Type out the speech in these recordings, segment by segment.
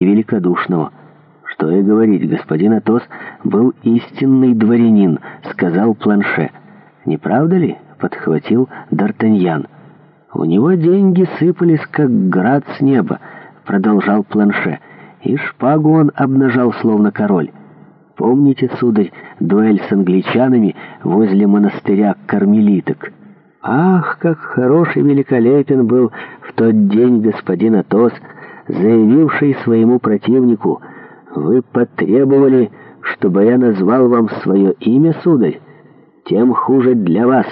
и великодушного. «Что и говорить, господин Атос был истинный дворянин», — сказал Планше. «Не правда ли?» — подхватил Д'Артаньян. «У него деньги сыпались, как град с неба», — продолжал Планше. «И шпагу он обнажал, словно король. Помните, сударь, дуэль с англичанами возле монастыря кармелиток?» «Ах, как хороший великолепен был в тот день господин Атос!» заявивший своему противнику, «Вы потребовали, чтобы я назвал вам свое имя, сударь? Тем хуже для вас,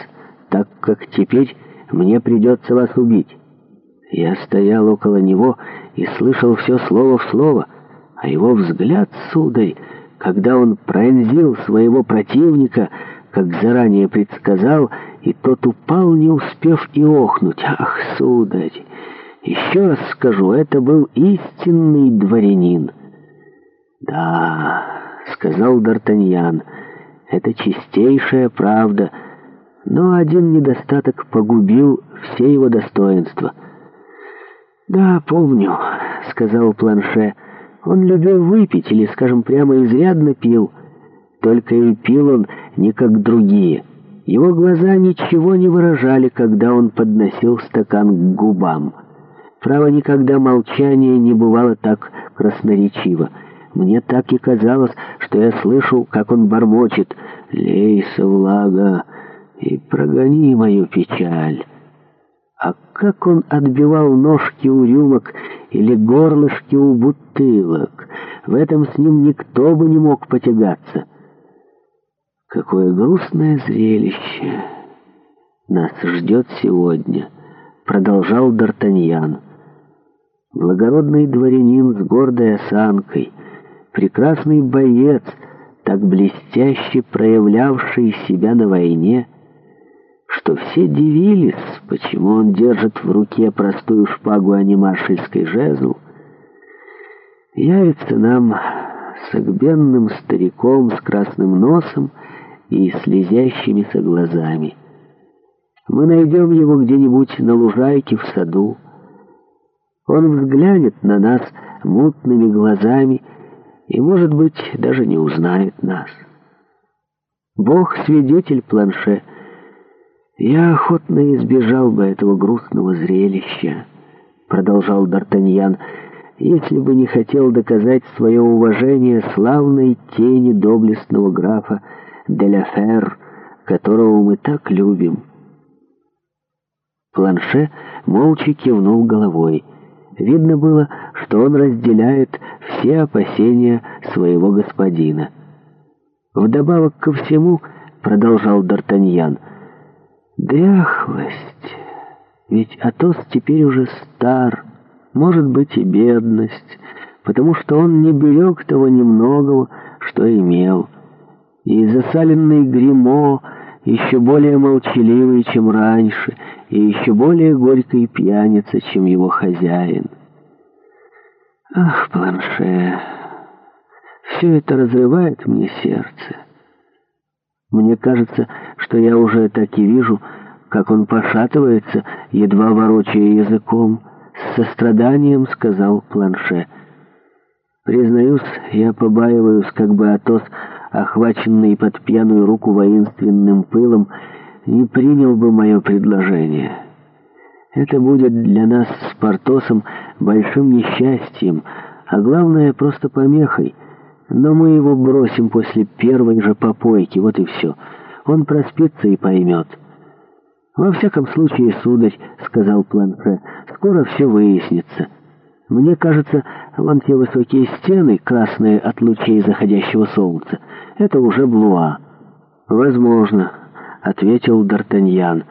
так как теперь мне придется вас убить». Я стоял около него и слышал все слово в слово, а его взгляд, сударь, когда он пронзил своего противника, как заранее предсказал, и тот упал, не успев и охнуть. «Ах, сударь!» Еще раз скажу, это был истинный дворянин. «Да», — сказал Д'Артаньян, — «это чистейшая правда, но один недостаток погубил все его достоинства». «Да, помню», — сказал Планше, — «он любил выпить или, скажем прямо, изрядно пил. Только и пил он не как другие. Его глаза ничего не выражали, когда он подносил стакан к губам». Право, никогда молчание не бывало так красноречиво. Мне так и казалось, что я слышу, как он бормочет «Лейся, влага, и прогони мою печаль». А как он отбивал ножки у рюмок или горлышки у бутылок, в этом с ним никто бы не мог потягаться. Какое грустное зрелище нас ждет сегодня» продолжал Д'Артаньян. Благородный дворянин с гордой осанкой, прекрасный боец, так блестяще проявлявший себя на войне, что все дивились, почему он держит в руке простую шпагу, а не маршальский жезл, явится нам согбенным стариком с красным носом и слезящимися глазами. Мы найдем его где-нибудь на лужайке в саду. Он взглянет на нас мутными глазами и, может быть, даже не узнает нас. Бог свидетель планше. Я охотно избежал бы этого грустного зрелища, продолжал Д'Артаньян, если бы не хотел доказать свое уважение славной тени доблестного графа Деляфер, которого мы так любим. Планше молча кивнул головой. Видно было, что он разделяет все опасения своего господина. «Вдобавок ко всему», — продолжал Д'Артаньян, — «дряхлость. Ведь Атос теперь уже стар, может быть и бедность, потому что он не берег того немногого, что имел. И засаленный гримо еще более молчаливый, чем раньше» и еще более горькой пьяница, чем его хозяин. Ах, планше, все это разрывает мне сердце. Мне кажется, что я уже так и вижу, как он пошатывается, едва ворочая языком, с состраданием сказал планше. Признаюсь, я побаиваюсь, как бы Атос, охваченный под пьяную руку воинственным пылом, не принял бы мое предложение. Это будет для нас с Портосом большим несчастьем, а главное просто помехой. Но мы его бросим после первой же попойки, вот и все. Он проспится и поймет. «Во всяком случае, сударь», — сказал Планше, — «скоро все выяснится. Мне кажется, вон те высокие стены, красные от лучей заходящего солнца, это уже Блуа». «Возможно», ответил Д'Артаньян.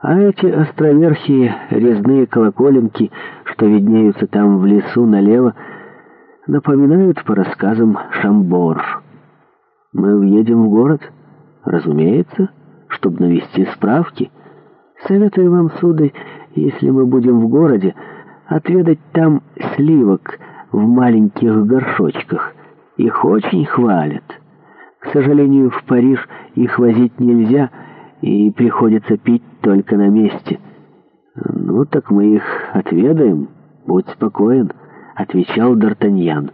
«А эти островерхие резные колоколенки, что виднеются там в лесу налево, напоминают по рассказам Шамбор. Мы въедем в город, разумеется, чтобы навести справки. Советую вам, сударь, если мы будем в городе, отведать там сливок в маленьких горшочках. Их очень хвалят». К сожалению, в Париж их возить нельзя, и приходится пить только на месте. «Ну так мы их отведаем, будь спокоен», — отвечал Д'Артаньян.